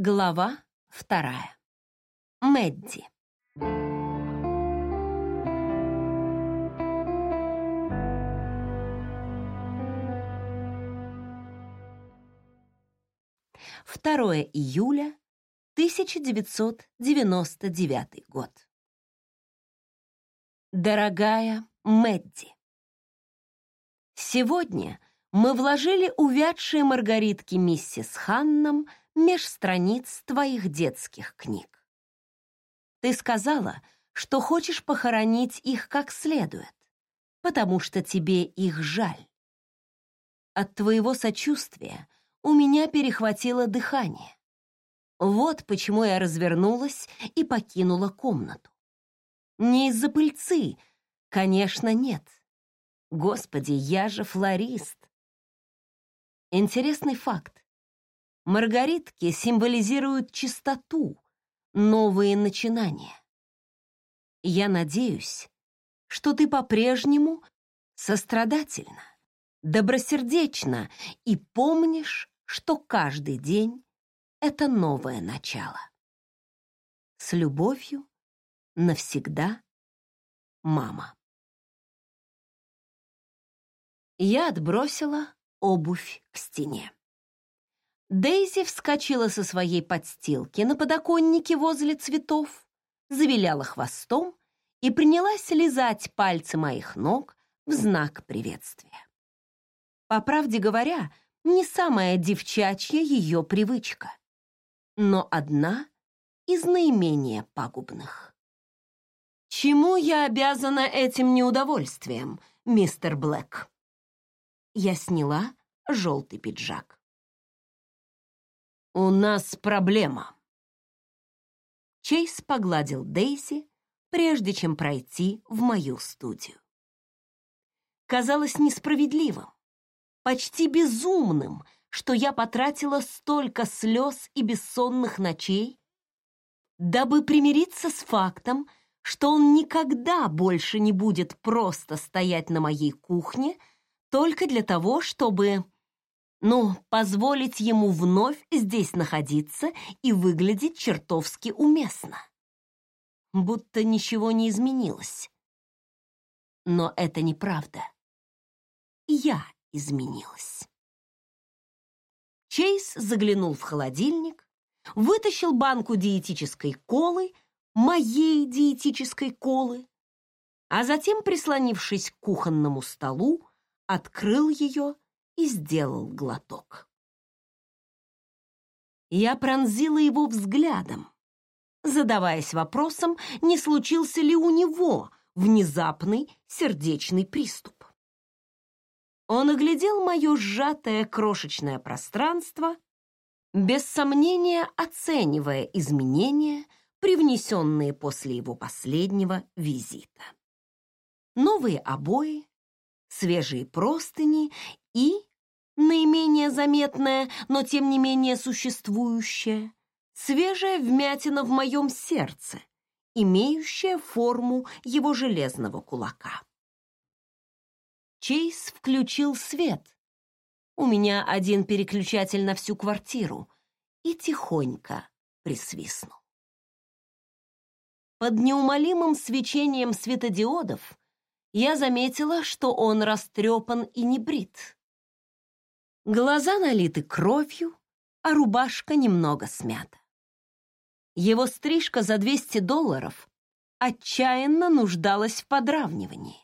Глава вторая. Мэдди. Второе июля 1999 год. Дорогая Мэдди, сегодня мы вложили увядшие маргаритки миссис Ханном меж страниц твоих детских книг. Ты сказала, что хочешь похоронить их как следует, потому что тебе их жаль. От твоего сочувствия у меня перехватило дыхание. Вот почему я развернулась и покинула комнату. Не из-за пыльцы, конечно, нет. Господи, я же флорист. Интересный факт. Маргаритки символизируют чистоту, новые начинания. Я надеюсь, что ты по-прежнему сострадательна, добросердечна и помнишь, что каждый день — это новое начало. С любовью, навсегда, мама. Я отбросила обувь к стене. Дейзи вскочила со своей подстилки на подоконнике возле цветов, завиляла хвостом и принялась лизать пальцы моих ног в знак приветствия. По правде говоря, не самая девчачья ее привычка, но одна из наименее пагубных. «Чему я обязана этим неудовольствием, мистер Блэк?» Я сняла желтый пиджак. «У нас проблема». Чейз погладил Дейзи, прежде чем пройти в мою студию. Казалось несправедливым, почти безумным, что я потратила столько слез и бессонных ночей, дабы примириться с фактом, что он никогда больше не будет просто стоять на моей кухне только для того, чтобы ну, позволить ему вновь здесь находиться и выглядеть чертовски уместно. Будто ничего не изменилось. Но это неправда. Я изменилась. Чейз заглянул в холодильник, вытащил банку диетической колы, моей диетической колы, а затем, прислонившись к кухонному столу, открыл ее и сделал глоток. Я пронзила его взглядом, задаваясь вопросом, не случился ли у него внезапный сердечный приступ. Он оглядел мое сжатое крошечное пространство, без сомнения оценивая изменения, привнесенные после его последнего визита. Новые обои, свежие простыни и наименее заметная, но тем не менее существующая, свежая вмятина в моем сердце, имеющая форму его железного кулака. Чейз включил свет. У меня один переключатель на всю квартиру и тихонько присвистнул. Под неумолимым свечением светодиодов я заметила, что он растрепан и не брит. Глаза налиты кровью, а рубашка немного смята. Его стрижка за 200 долларов отчаянно нуждалась в подравнивании.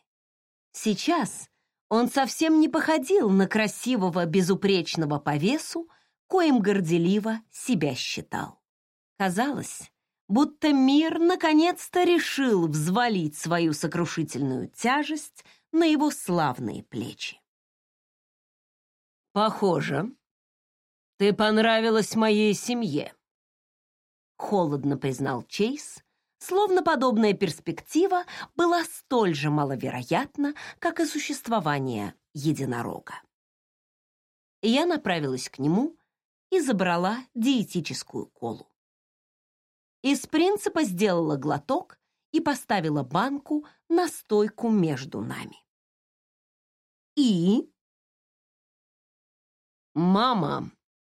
Сейчас он совсем не походил на красивого, безупречного по весу, коим горделиво себя считал. Казалось, будто мир наконец-то решил взвалить свою сокрушительную тяжесть на его славные плечи. «Похоже, ты понравилась моей семье», — холодно признал Чейз, словно подобная перспектива была столь же маловероятна, как и существование единорога. Я направилась к нему и забрала диетическую колу. Из принципа сделала глоток и поставила банку на стойку между нами. «И?» «Мама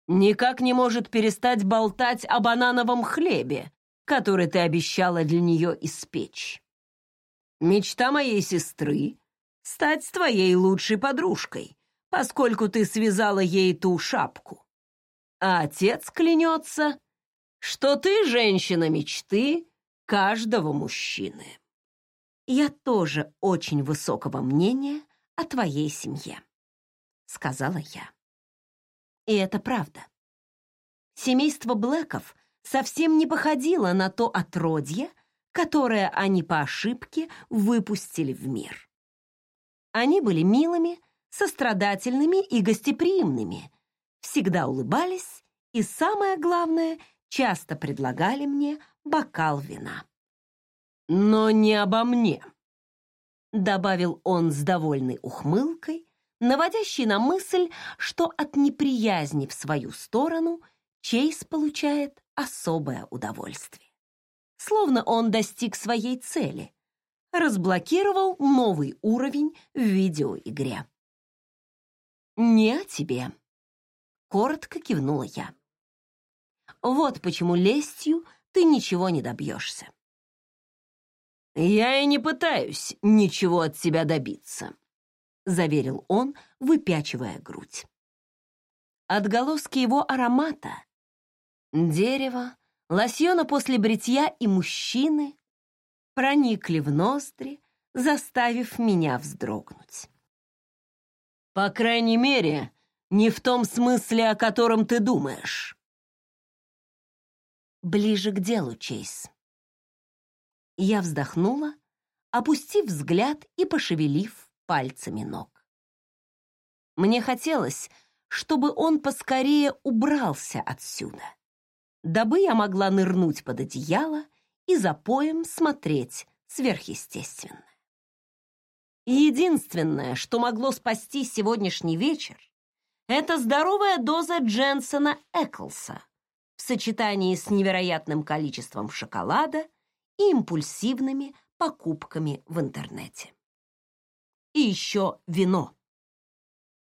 никак не может перестать болтать о банановом хлебе, который ты обещала для нее испечь. Мечта моей сестры — стать твоей лучшей подружкой, поскольку ты связала ей ту шапку. А отец клянется, что ты женщина мечты каждого мужчины. Я тоже очень высокого мнения о твоей семье, сказала я. И это правда. Семейство Блэков совсем не походило на то отродье, которое они по ошибке выпустили в мир. Они были милыми, сострадательными и гостеприимными, всегда улыбались и, самое главное, часто предлагали мне бокал вина. «Но не обо мне», — добавил он с довольной ухмылкой, наводящей на мысль, что от неприязни в свою сторону Чейз получает особое удовольствие. Словно он достиг своей цели, разблокировал новый уровень в видеоигре. «Не о тебе», — коротко кивнула я. «Вот почему лестью ты ничего не добьешься». «Я и не пытаюсь ничего от тебя добиться», — заверил он, выпячивая грудь. Отголоски его аромата — дерева, лосьона после бритья и мужчины — проникли в ноздри, заставив меня вздрогнуть. По крайней мере, не в том смысле, о котором ты думаешь. Ближе к делу, Чейз. Я вздохнула, опустив взгляд и пошевелив пальцами ног. Мне хотелось, чтобы он поскорее убрался отсюда, дабы я могла нырнуть под одеяло и за поем смотреть сверхъестественное. Единственное, что могло спасти сегодняшний вечер, это здоровая доза Дженсона Эклса в сочетании с невероятным количеством шоколада и импульсивными покупками в интернете. И еще вино.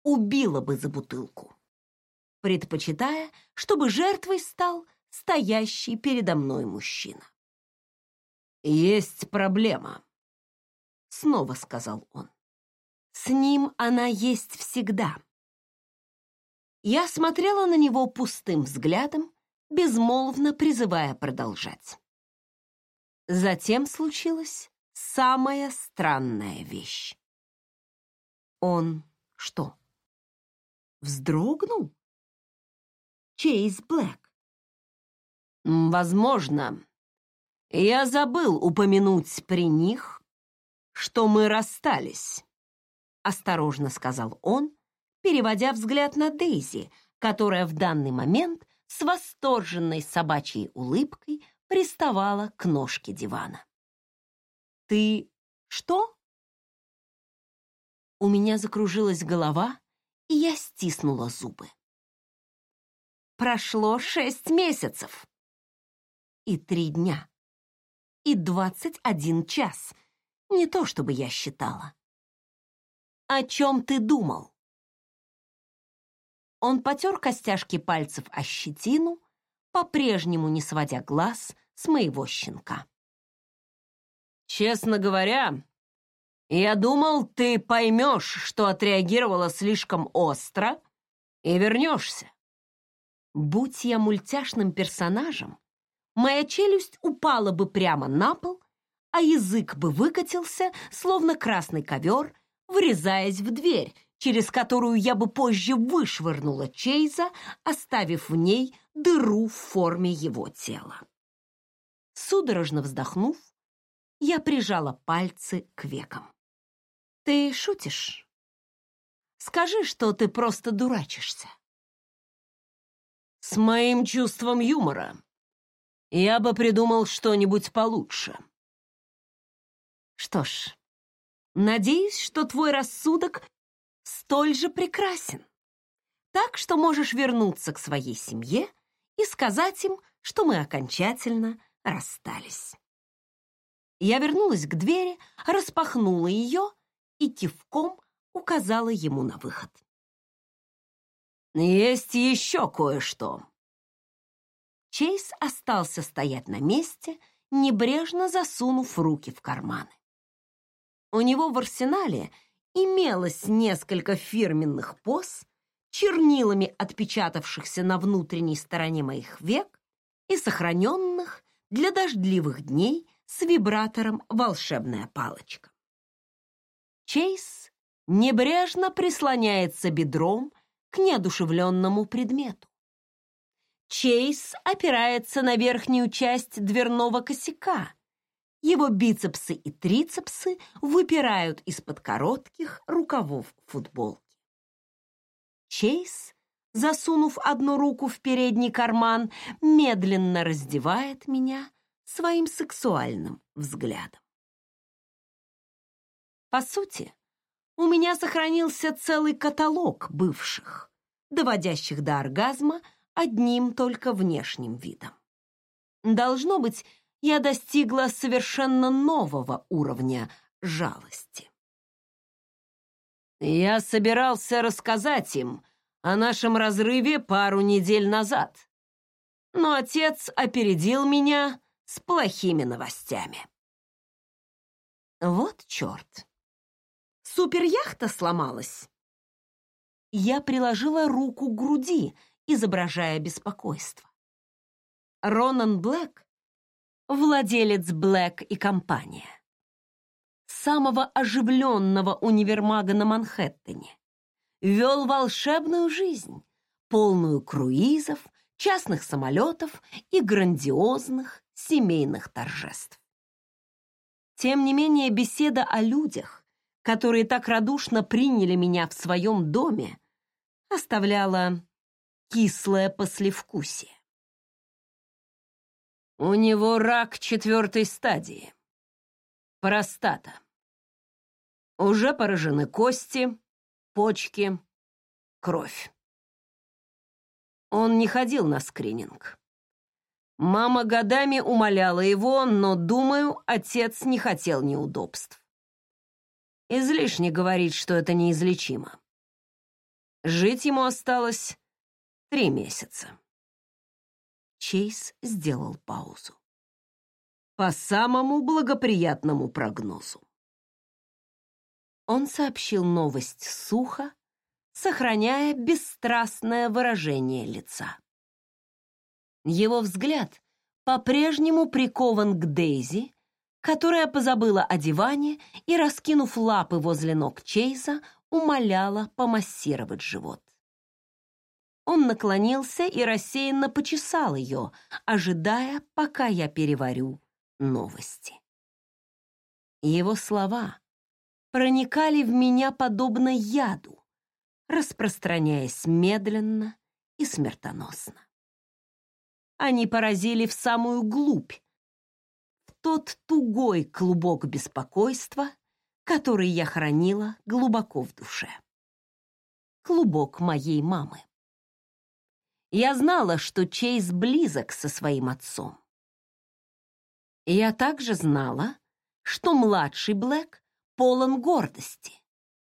Убила бы за бутылку, предпочитая, чтобы жертвой стал стоящий передо мной мужчина. Есть проблема, снова сказал он. С ним она есть всегда. Я смотрела на него пустым взглядом, безмолвно призывая продолжать. Затем случилась самая странная вещь. Он что, вздрогнул? Чейз Блэк. Возможно, я забыл упомянуть при них что мы расстались», — осторожно сказал он, переводя взгляд на Дейзи, которая в данный момент с восторженной собачьей улыбкой приставала к ножке дивана. «Ты что?» У меня закружилась голова, и я стиснула зубы. Прошло шесть месяцев. И три дня. И двадцать один час, не то чтобы я считала. О чем ты думал? Он потер костяшки пальцев о щетину, по-прежнему не сводя глаз с моего щенка. Честно говоря, я думал, ты поймешь, что отреагировала слишком остро и вернешься. Будь я мультяшным персонажем, моя челюсть упала бы прямо на пол, а язык бы выкатился, словно красный ковер, врезаясь в дверь, через которую я бы позже вышвырнула Чейза, оставив в ней дыру в форме его тела. Судорожно вздохнув, я прижала пальцы к векам. «Ты шутишь? Скажи, что ты просто дурачишься». «С моим чувством юмора я бы придумал что-нибудь получше», что ж, надеюсь, что твой рассудок столь же прекрасен. Так что можешь вернуться к своей семье и сказать им, что мы окончательно расстались. Я вернулась к двери, распахнула ее и кивком указала ему на выход. Есть еще кое-что. Чейз остался стоять на месте, небрежно засунув руки в карманы. У него в арсенале имелось несколько фирменных поз, чернилами отпечатавшихся на внутренней стороне моих век и сохраненных для дождливых дней с вибратором «Волшебная палочка». Чейз небрежно прислоняется бедром к неодушевленному предмету. Чейз опирается на верхнюю часть дверного косяка. Его бицепсы и трицепсы выпирают из-под коротких рукавов футболки. Чейз, засунув одну руку в передний карман, медленно раздевает меня своим сексуальным взглядом. По сути, у меня сохранился целый каталог бывших, доводящих до оргазма одним только внешним видом. Должно быть, я достигла совершенно нового уровня жалости. Я собирался рассказать им о нашем разрыве пару недель назад, но отец опередил меня с плохими новостями. Вот черт. Суперяхта сломалась. Я приложила руку к груди, изображая беспокойство. Ронан Блэк — владелец Блэк и компания. Самого оживленного универмага на Манхэттене. Вел волшебную жизнь, полную круизов, частных самолетов и грандиозных семейных торжеств. Тем не менее, беседа о людях, которые так радушно приняли меня в своем доме, оставляла кислое послевкусие. У него рак четвертой стадии. Простата. Уже поражены кости, почки, кровь. Он не ходил на скрининг. Мама годами умоляла его, но, думаю, отец не хотел неудобств. Излишне говорить, что это неизлечимо. Жить ему осталось Три месяца. Чейз сделал паузу. По самому благоприятному прогнозу. Он сообщил новость сухо, сохраняя бесстрастное выражение лица. Его взгляд по-прежнему прикован к Дейзи, которая позабыла о диване и, раскинув лапы возле ног Чейза, умоляла помассировать живот. Он наклонился и рассеянно почесал ее, ожидая, пока я переварю новости. Его слова проникали в меня подобно яду, распространяясь медленно и смертоносно. Они поразили в самую глубь, тот тугой клубок беспокойства, который я хранила глубоко в душе. Клубок моей мамы. Я знала, что Чейз близок со своим отцом. Я также знала, что младший Блэк полон гордости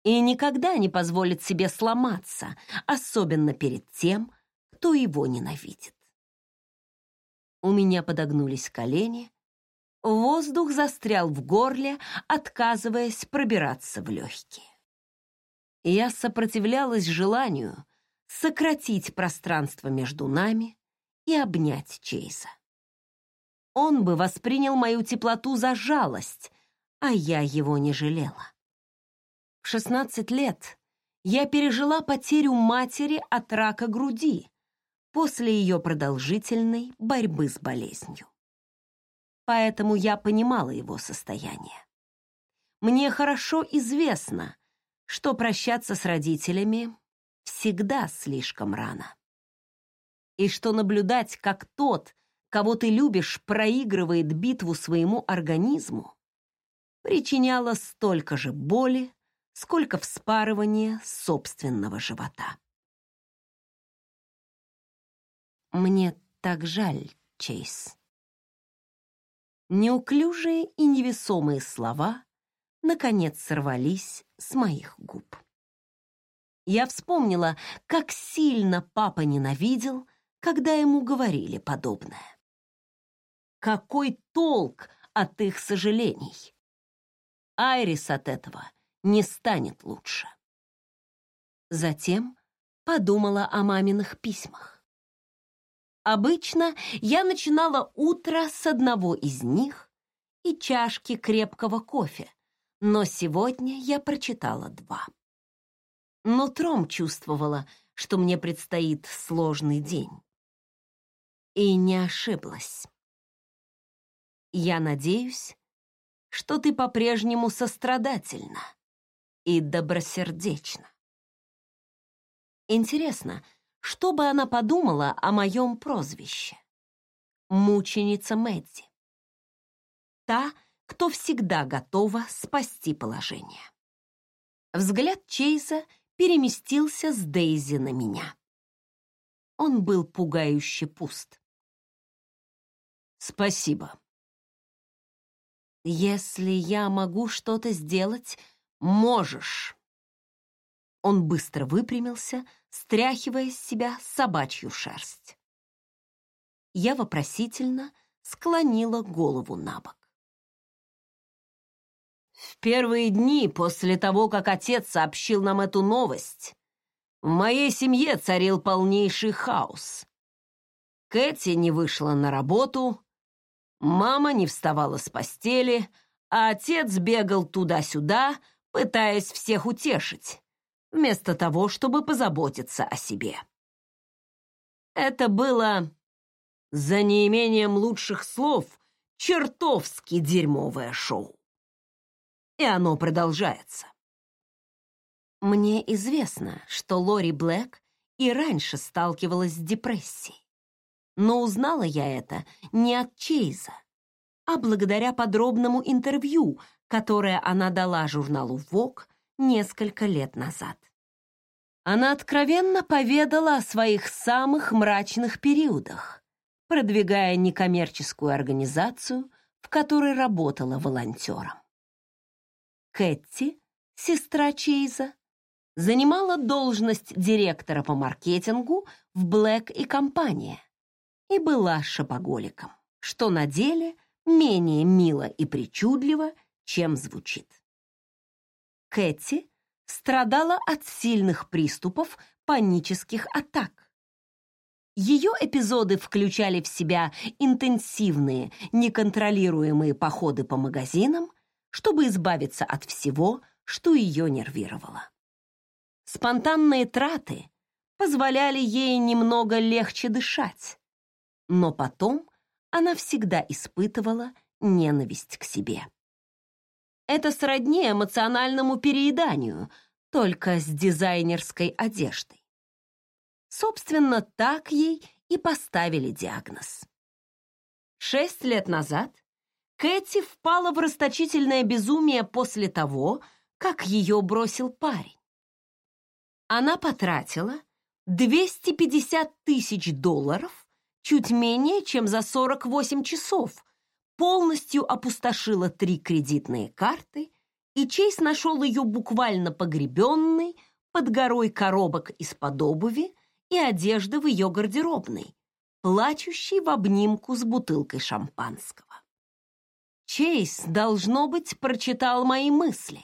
и никогда не позволит себе сломаться, особенно перед тем, кто его ненавидит. У меня подогнулись колени, воздух застрял в горле, отказываясь пробираться в легкие. Я сопротивлялась желанию, сократить пространство между нами и обнять Чейза. Он бы воспринял мою теплоту за жалость, а я его не жалела. В 16 лет я пережила потерю матери от рака груди после ее продолжительной борьбы с болезнью. Поэтому я понимала его состояние. Мне хорошо известно, что прощаться с родителями всегда слишком рано. И что наблюдать, как тот, кого ты любишь, проигрывает битву своему организму, причиняло столько же боли, сколько вспарывания собственного живота. Мне так жаль, Чейз. Неуклюжие и невесомые слова наконец сорвались с моих губ. Я вспомнила, как сильно папа ненавидел, когда ему говорили подобное. Какой толк от их сожалений? Айрис от этого не станет лучше. Затем подумала о маминых письмах. Обычно я начинала утро с одного из них и чашки крепкого кофе, но сегодня я прочитала два. Нутром чувствовала, что мне предстоит сложный день. И не ошиблась. Я надеюсь, что ты по-прежнему сострадательна и добросердечна. Интересно, что бы она подумала о моем прозвище? Мученица Мэдди. Та, кто всегда готова спасти положение. Взгляд Чейза — переместился с Дейзи на меня. Он был пугающе пуст. «Спасибо. Если я могу что-то сделать, можешь». Он быстро выпрямился, стряхивая с себя собачью шерсть. Я вопросительно склонила голову на бок. В первые дни после того, как отец сообщил нам эту новость, в моей семье царил полнейший хаос. Кэти не вышла на работу, мама не вставала с постели, а отец бегал туда-сюда, пытаясь всех утешить, вместо того, чтобы позаботиться о себе. Это было, за неимением лучших слов, чертовски дерьмовое шоу и оно продолжается. Мне известно, что Лори Блэк и раньше сталкивалась с депрессией. Но узнала я это не от Чейза, а благодаря подробному интервью, которое она дала журналу Vogue несколько лет назад. Она откровенно поведала о своих самых мрачных периодах, продвигая некоммерческую организацию, в которой работала волонтером. Кэти, сестра Чейза, занимала должность директора по маркетингу в Блэк и компания и была шопоголиком, что на деле менее мило и причудливо, чем звучит. Кэти страдала от сильных приступов панических атак. Ее эпизоды включали в себя интенсивные, неконтролируемые походы по магазинам, чтобы избавиться от всего, что ее нервировало. Спонтанные траты позволяли ей немного легче дышать, но потом она всегда испытывала ненависть к себе. Это сродни эмоциональному перееданию, только с дизайнерской одеждой. Собственно, так ей и поставили диагноз. Шесть лет назад Кэти впала в расточительное безумие после того, как ее бросил парень. Она потратила 250 тысяч долларов, чуть менее, чем за 48 часов, полностью опустошила три кредитные карты, и Чейз нашел ее буквально погребенной под горой коробок из-под обуви и одежды в ее гардеробной, плачущей в обнимку с бутылкой шампанского. Чейз, должно быть, прочитал мои мысли,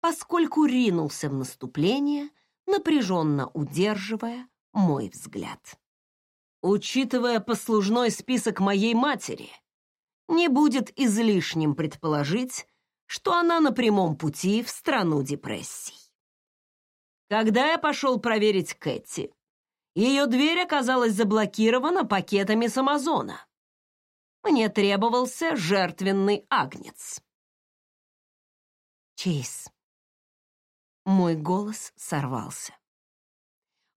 поскольку ринулся в наступление, напряженно удерживая мой взгляд. Учитывая послужной список моей матери, не будет излишним предположить, что она на прямом пути в страну депрессий. Когда я пошел проверить Кэти, ее дверь оказалась заблокирована пакетами с Амазона мне требовался жертвенный агнец. Чейз. Мой голос сорвался.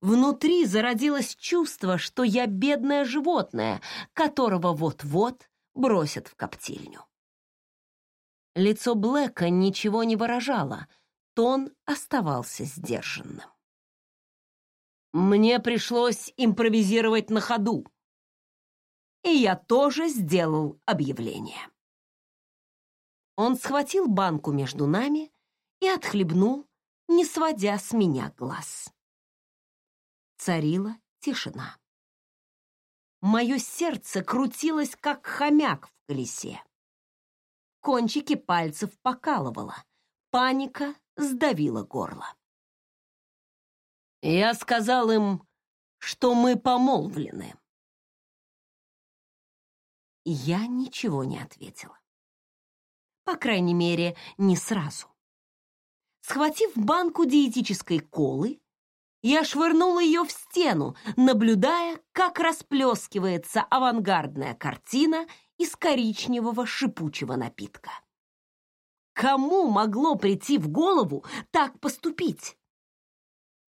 Внутри зародилось чувство, что я бедное животное, которого вот-вот бросят в коптильню. Лицо Блэка ничего не выражало, тон оставался сдержанным. Мне пришлось импровизировать на ходу и я тоже сделал объявление. Он схватил банку между нами и отхлебнул, не сводя с меня глаз. Царила тишина. Мое сердце крутилось, как хомяк в колесе. Кончики пальцев покалывало. Паника сдавила горло. Я сказал им, что мы помолвлены. Я ничего не ответила. По крайней мере, не сразу. Схватив банку диетической колы, я швырнула ее в стену, наблюдая, как расплескивается авангардная картина из коричневого шипучего напитка. Кому могло прийти в голову так поступить?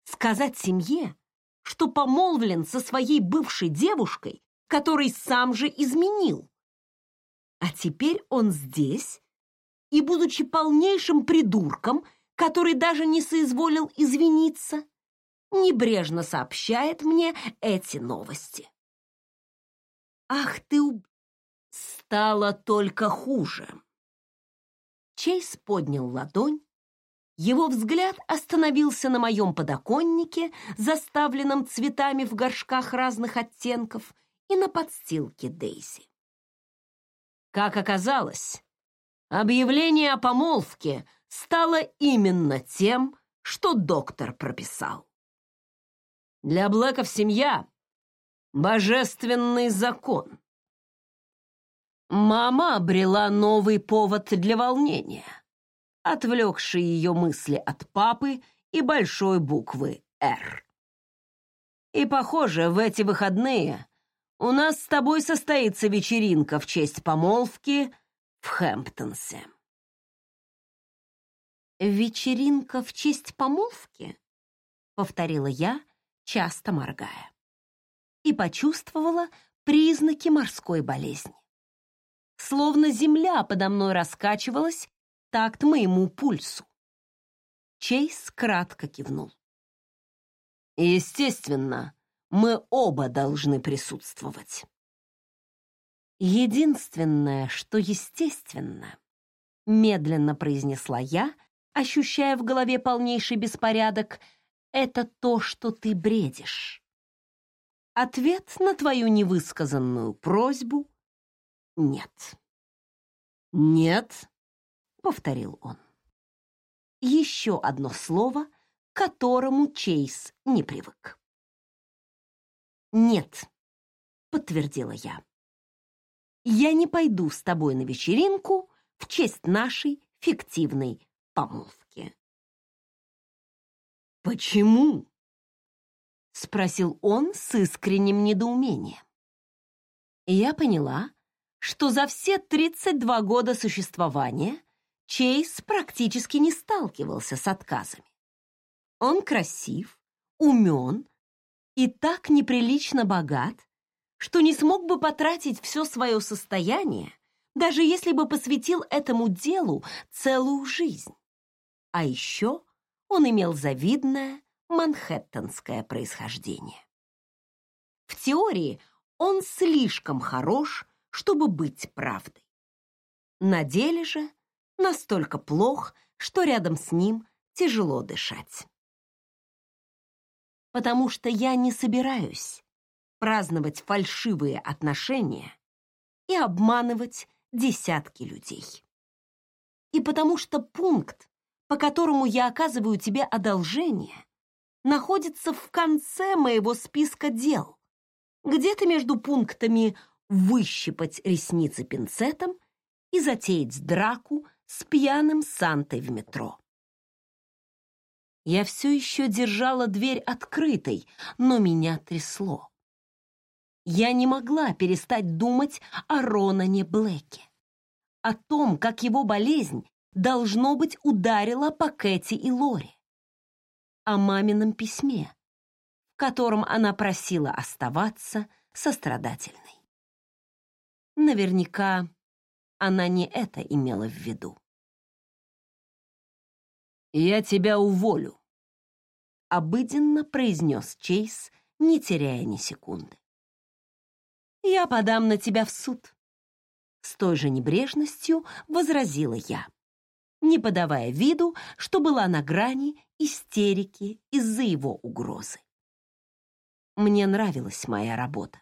Сказать семье, что помолвлен со своей бывшей девушкой, который сам же изменил. А теперь он здесь, и, будучи полнейшим придурком, который даже не соизволил извиниться, небрежно сообщает мне эти новости. Ах ты уб... Стало только хуже. Чейз поднял ладонь, его взгляд остановился на моем подоконнике, заставленном цветами в горшках разных оттенков, и на подстилке Дейзи. Как оказалось, объявление о помолвке стало именно тем, что доктор прописал. Для Блэков семья — божественный закон. Мама обрела новый повод для волнения, отвлекший ее мысли от папы и большой буквы «Р». И, похоже, в эти выходные у нас с тобой состоится вечеринка в честь помолвки в Хэмптонсе. «Вечеринка в честь помолвки?» — повторила я, часто моргая. И почувствовала признаки морской болезни. Словно земля подо мной раскачивалась такт моему пульсу. Чейз кратко кивнул. Естественно, мы оба должны присутствовать. Единственное, что естественно, медленно произнесла я, ощущая в голове полнейший беспорядок, это то, что ты бредишь. Ответ на твою невысказанную просьбу — нет. «Нет», — повторил он. Еще одно слово, к которому Чейз не привык. «Нет», — подтвердила я. «Я не пойду с тобой на вечеринку в честь нашей фиктивной помолвки». «Почему?» — спросил он с искренним недоумением. Я поняла, что за все 32 года существования Чейз практически не сталкивался с отказами. Он красив, умен и так неприлично богат, что не смог бы потратить все свое состояние, даже если бы посвятил этому делу целую жизнь. А еще он имел завидное манхэттенское происхождение. В теории он слишком хорош, чтобы быть правдой. На деле же настолько плох, что рядом с ним тяжело дышать. Потому что я не собираюсь праздновать фальшивые отношения и обманывать десятки людей. И потому что пункт, по которому я оказываю тебе одолжение, находится в конце моего списка дел, где-то между пунктами «выщипать ресницы пинцетом» и затеять драку с пьяным Сантой в метро. Я все еще держала дверь открытой, но меня трясло. Я не могла перестать думать о Ронане Блэке, о том, как его болезнь должно быть, ударила по Кэти и Лори. О мамином письме, в котором она просила оставаться сострадательной. Наверняка она не это имела в виду. «Я тебя уволю», — обыденно произнес Чейз, не теряя ни секунды. «Я подам на тебя в суд», — с той же небрежностью возразила я не подавая виду, что была на грани истерики из-за его угрозы. Мне нравилась моя работа.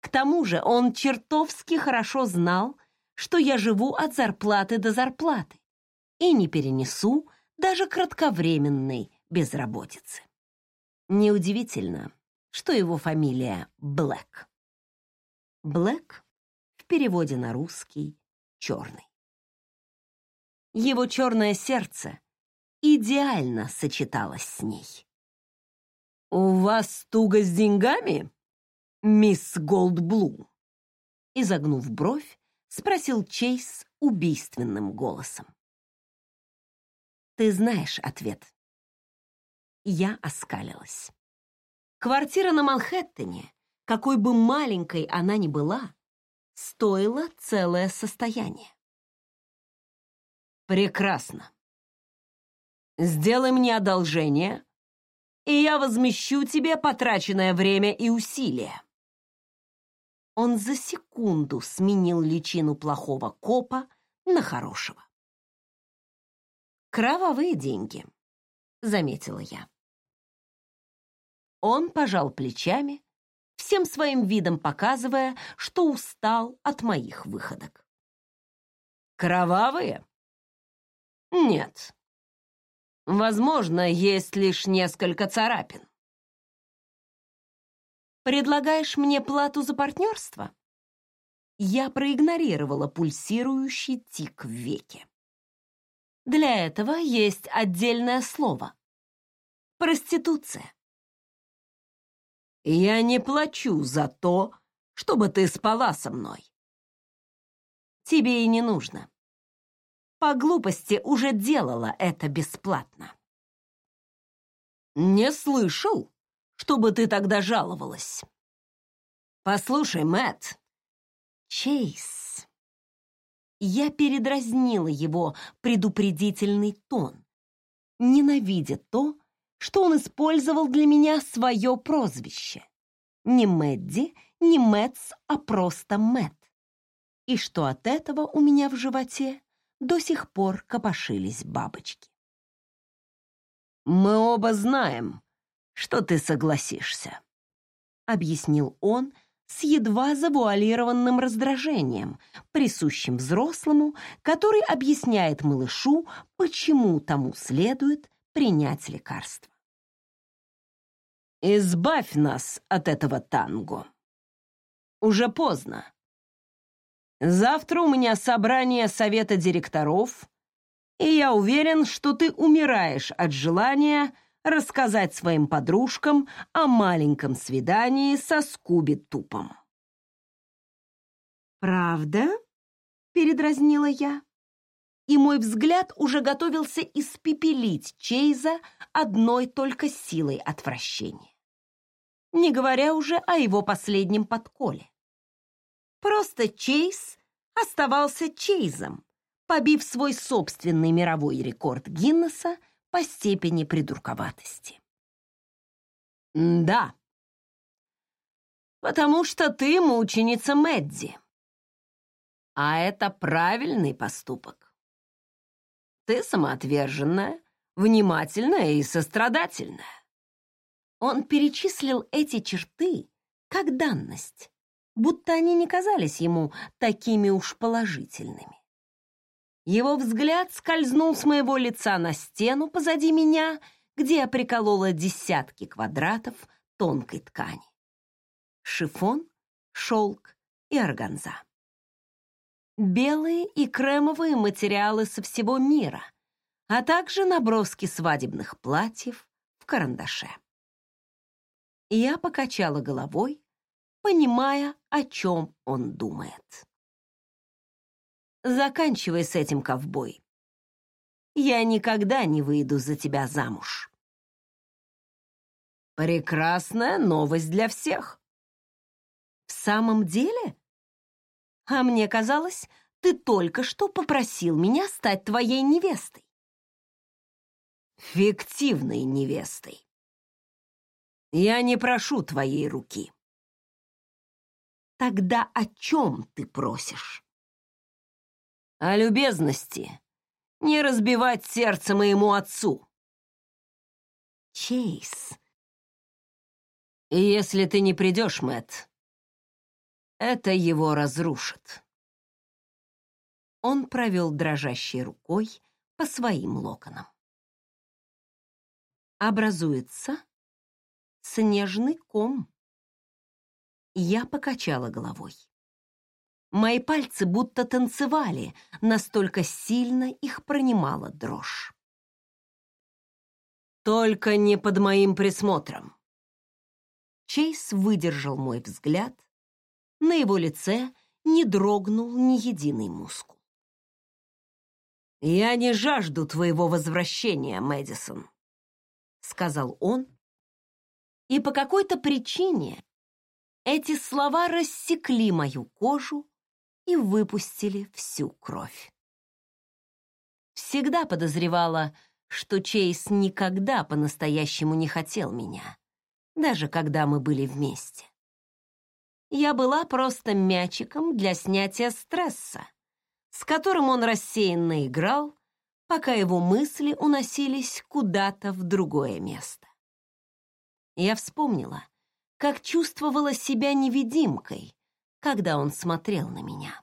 К тому же он чертовски хорошо знал, что я живу от зарплаты до зарплаты и не перенесу даже кратковременной безработицы. Неудивительно, что его фамилия Блэк. Блэк в переводе на русский «черный». Его черное сердце идеально сочеталось с ней. «У вас туго с деньгами, мисс Голдблум?» Изогнув бровь, спросил Чейз убийственным голосом. «Ты знаешь ответ». Я оскалилась. Квартира на Манхэттене, какой бы маленькой она ни была, стоила целое состояние. Прекрасно. Сделай мне одолжение, и я возмещу тебе потраченное время и усилия. Он за секунду сменил личину плохого копа на хорошего. Кровавые деньги, заметила я. Он пожал плечами, всем своим видом показывая, что устал от моих выходок. Кровавые? Нет. Возможно, есть лишь несколько царапин. Предлагаешь мне плату за партнерство? Я проигнорировала пульсирующий тик в веке. Для этого есть отдельное слово. Проституция. Я не плачу за то, чтобы ты спала со мной. Тебе и не нужно по глупости уже делала это бесплатно. Не слышал, чтобы ты тогда жаловалась. Послушай, Мэт, Чейз. Я передразнила его предупредительный тон, ненавидя то, что он использовал для меня свое прозвище. Не Мэдди, не Мэтс, а просто Мэт. И что от этого у меня в животе до сих пор копошились бабочки. «Мы оба знаем, что ты согласишься», — объяснил он с едва завуалированным раздражением, присущим взрослому, который объясняет малышу, почему тому следует принять лекарство. «Избавь нас от этого танго. Уже поздно. Завтра у меня собрание совета директоров, и я уверен, что ты умираешь от желания рассказать своим подружкам о маленьком свидании со Скуби-Тупом. «Правда?» — передразнила я. И мой взгляд уже готовился испепелить Чейза одной только силой отвращения. Не говоря уже о его последнем подколе. Просто Чейз оставался Чейзом, побив свой собственный мировой рекорд Гиннесса по степени придурковатости. «Да, потому что ты мученица Мэдди. А это правильный поступок. Ты самоотверженная, внимательная и сострадательная». Он перечислил эти черты как данность, будто они не казались ему такими уж положительными. Его взгляд скользнул с моего лица на стену позади меня, где я приколола десятки квадратов тонкой ткани. Шифон, шелк и органза. Белые и кремовые материалы со всего мира, а также наброски свадебных платьев в карандаше. Я покачала головой, понимая, о чем он думает. Заканчивай с этим, ковбой. Я никогда не выйду за тебя замуж. Прекрасная новость для всех. В самом деле? А мне казалось, ты только что попросил меня стать твоей невестой. Фиктивной невестой. Я не прошу твоей руки. Тогда о чем ты просишь? О любезности. Не разбивать сердце моему отцу. Чейз. И если ты не придешь, Мэт, это его разрушит. Он провел дрожащей рукой по своим локонам. Образуется снежный ком. Я покачала головой. Мои пальцы будто танцевали, настолько сильно их пронимала дрожь. Только не под моим присмотром. Чейз выдержал мой взгляд. На его лице не дрогнул ни единый мускул. «Я не жажду твоего возвращения, Мэдисон», — сказал он. И по какой-то причине эти слова рассекли мою кожу и выпустили всю кровь. Всегда подозревала, что Чейз никогда по-настоящему не хотел меня, даже когда мы были вместе. Я была просто мячиком для снятия стресса, с которым он рассеянно играл, пока его мысли уносились куда-то в другое место. Я вспомнила, как чувствовала себя невидимкой, когда он смотрел на меня.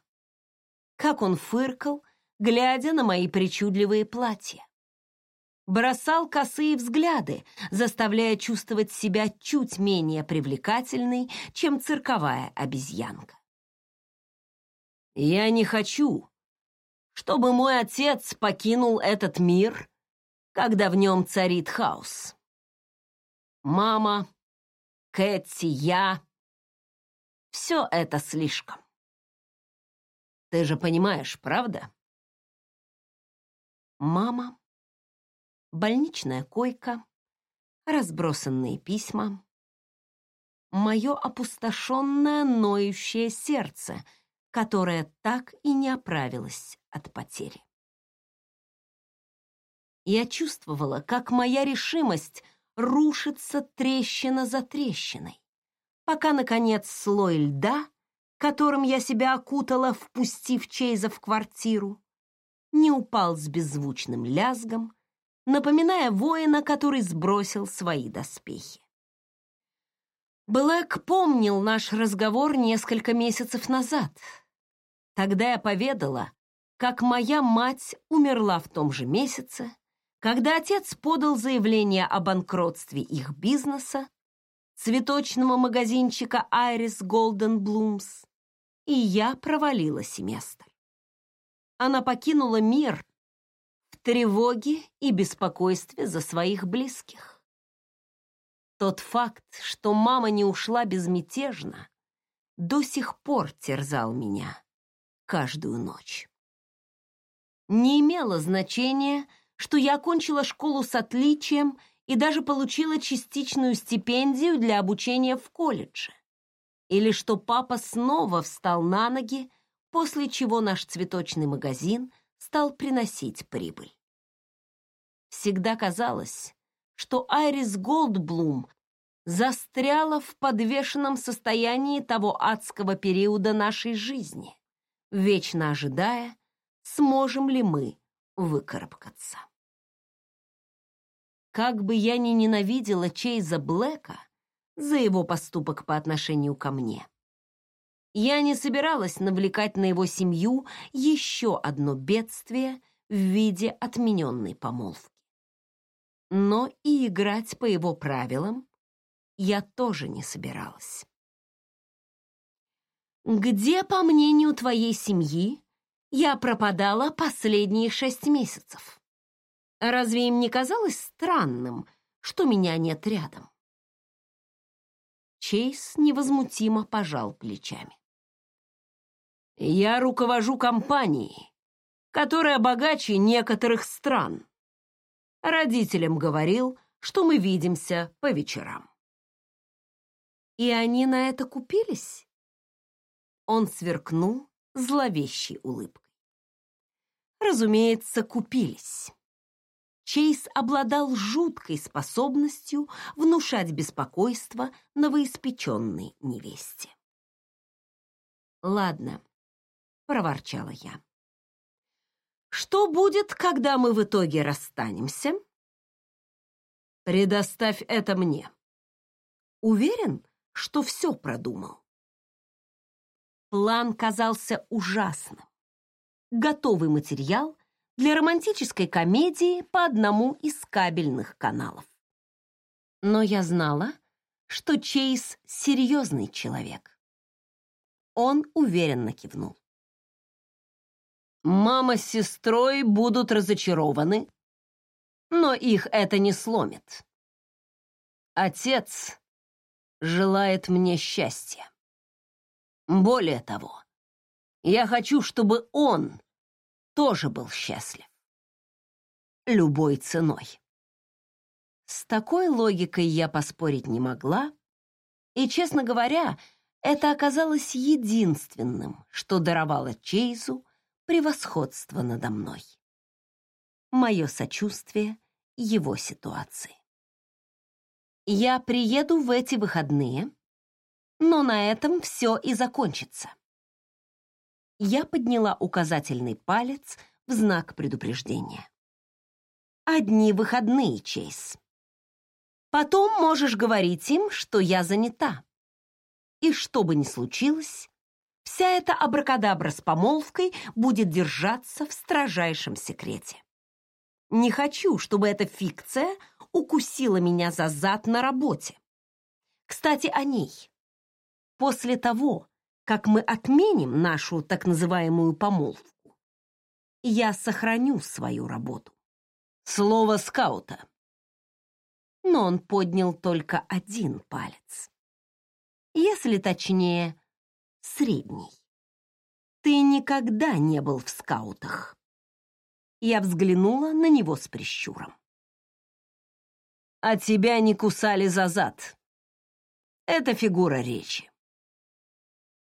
Как он фыркал, глядя на мои причудливые платья бросал косые взгляды, заставляя чувствовать себя чуть менее привлекательной, чем цирковая обезьянка. «Я не хочу, чтобы мой отец покинул этот мир, когда в нем царит хаос. Мама, Кэти, я — все это слишком. Ты же понимаешь, правда?» Мама больничная койка, разбросанные письма, мое опустошенное ноющее сердце, которое так и не оправилось от потери. Я чувствовала, как моя решимость рушится трещина за трещиной, пока, наконец, слой льда, которым я себя окутала, впустив Чейза в квартиру, не упал с беззвучным лязгом, напоминая воина, который сбросил свои доспехи. Блэк помнил наш разговор несколько месяцев назад. Тогда я поведала, как моя мать умерла в том же месяце, когда отец подал заявление о банкротстве их бизнеса, цветочного магазинчика Iris Golden Blooms, и я провалила семестр. Она покинула мир, тревоге и беспокойстве за своих близких. Тот факт, что мама не ушла безмятежно, до сих пор терзал меня каждую ночь. Не имело значения, что я окончила школу с отличием и даже получила частичную стипендию для обучения в колледже, или что папа снова встал на ноги, после чего наш цветочный магазин — стал приносить прибыль. Всегда казалось, что Айрис Голдблум застряла в подвешенном состоянии того адского периода нашей жизни, вечно ожидая, сможем ли мы выкарабкаться. Как бы я ни ненавидела Чейза Блэка за его поступок по отношению ко мне, я не собиралась навлекать на его семью еще одно бедствие в виде отмененной помолвки. Но и играть по его правилам я тоже не собиралась. «Где, по мнению твоей семьи, я пропадала последние шесть месяцев? Разве им не казалось странным, что меня нет рядом?» Чейз невозмутимо пожал плечами. Я руковожу компанией, которая богаче некоторых стран. Родителям говорил, что мы видимся по вечерам. И они на это купились? Он сверкнул зловещей улыбкой. Разумеется, купились. Чейз обладал жуткой способностью внушать беспокойство новоиспеченной невесте. Ладно, — проворчала я. «Что будет, когда мы в итоге расстанемся?» «Предоставь это мне». Уверен, что все продумал. План казался ужасным. Готовый материал для романтической комедии по одному из кабельных каналов. Но я знала, что Чейз — серьезный человек. Он уверенно кивнул. Мама с сестрой будут разочарованы, но их это не сломит. Отец желает мне счастья. Более того, я хочу, чтобы он тоже был счастлив. Любой ценой. С такой логикой я поспорить не могла, и, честно говоря, это оказалось единственным, что даровало Чейзу превосходство надо мной. Мое сочувствие его ситуации. Я приеду в эти выходные, но на этом все и закончится. Я подняла указательный палец в знак предупреждения. Одни выходные, Чейз. Потом можешь говорить им, что я занята. И что бы ни случилось, вся эта абракадабра с помолвкой будет держаться в строжайшем секрете. Не хочу, чтобы эта фикция укусила меня за зад на работе. Кстати, о ней. После того, как мы отменим нашу так называемую помолвку, я сохраню свою работу. Слово скаута. Но он поднял только один палец. Если точнее, средний. Ты никогда не был в скаутах. Я взглянула на него с прищуром а тебя не кусали за зад. Это фигура речи.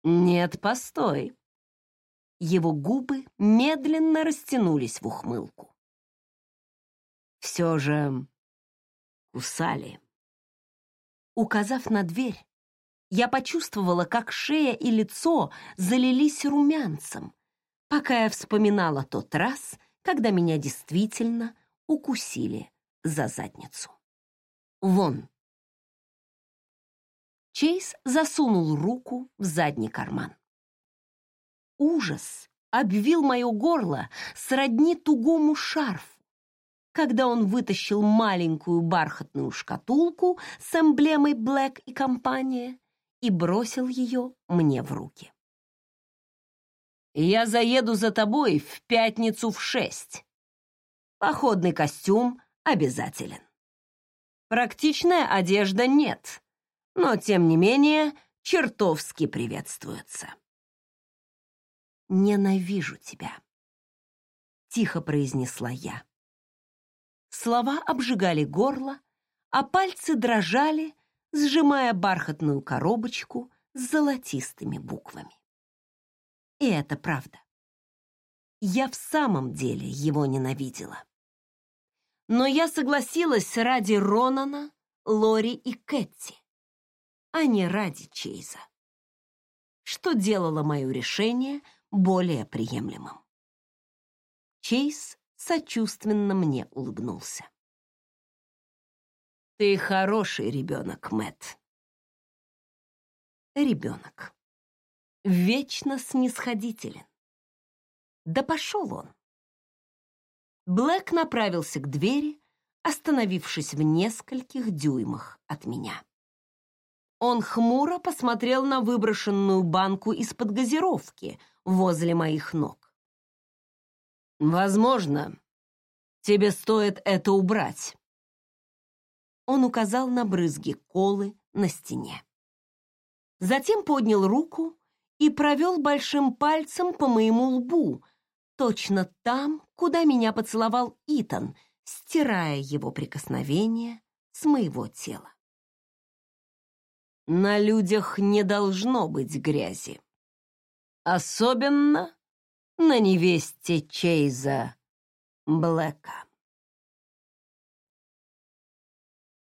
Нет, постой. Его губы медленно растянулись в ухмылку. Все же кусали. Указав на дверь, я почувствовала, как шея и лицо залились румянцем, пока я вспоминала тот раз, когда меня действительно укусили за задницу. Вон!» Чейз засунул руку в задний карман. Ужас обвил мое горло сродни тугому шарфу, когда он вытащил маленькую бархатную шкатулку с эмблемой Блэк и компания и бросил ее мне в руки. «Я заеду за тобой в пятницу в шесть. Походный костюм обязателен». Практичная одежда нет, но, тем не менее, чертовски приветствуется. «Ненавижу тебя», — тихо произнесла я. Слова обжигали горло, а пальцы дрожали, сжимая бархатную коробочку с золотистыми буквами. И это правда. Я в самом деле его ненавидела но я согласилась ради Ронана, Лори и Кэтти, а не ради Чейза, что делало мое решение более приемлемым. Чейз сочувственно мне улыбнулся. «Ты хороший ребенок, Мэтт». Ребенок. Вечно снисходителен. Да пошел он. Блэк направился к двери, остановившись в нескольких дюймах от меня. Он хмуро посмотрел на выброшенную банку из-под газировки возле моих ног. «Возможно, тебе стоит это убрать». Он указал на брызги колы на стене. Затем поднял руку и провел большим пальцем по моему лбу, точно там, куда меня поцеловал Итан, стирая его прикосновение с моего тела. На людях не должно быть грязи. Особенно на невесте Чейза Блэка.